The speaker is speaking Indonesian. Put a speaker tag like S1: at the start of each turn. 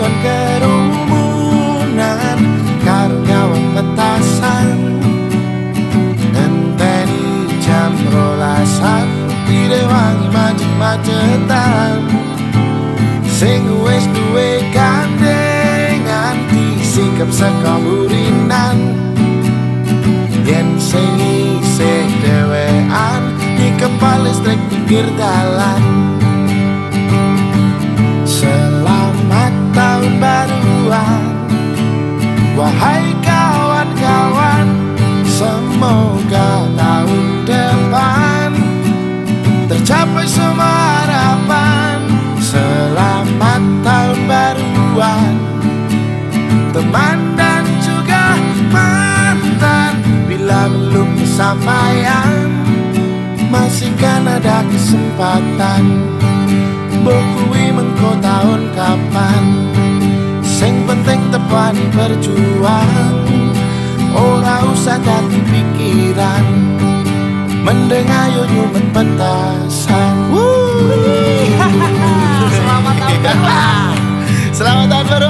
S1: kon kerumunan karo kawan petasan. Enteni jam rolasan direwangi macet-macetan. Sing wis duwe gandengan disikap saka burinan. Yen sing isih dewean di kepala listrik pinggir dalan Wahai kawan-kawan Semoga tahun depan Tercapai semua harapan Selamat tahun baruan. Teman dan juga mantan Bila belum kesampaian Masih kan ada kesempatan. Bokui mengko tahun jalani berjuang. Ora usah dati pikiran. Mendengar ayo nyumet Selamat tahun baru Selamat tahun baru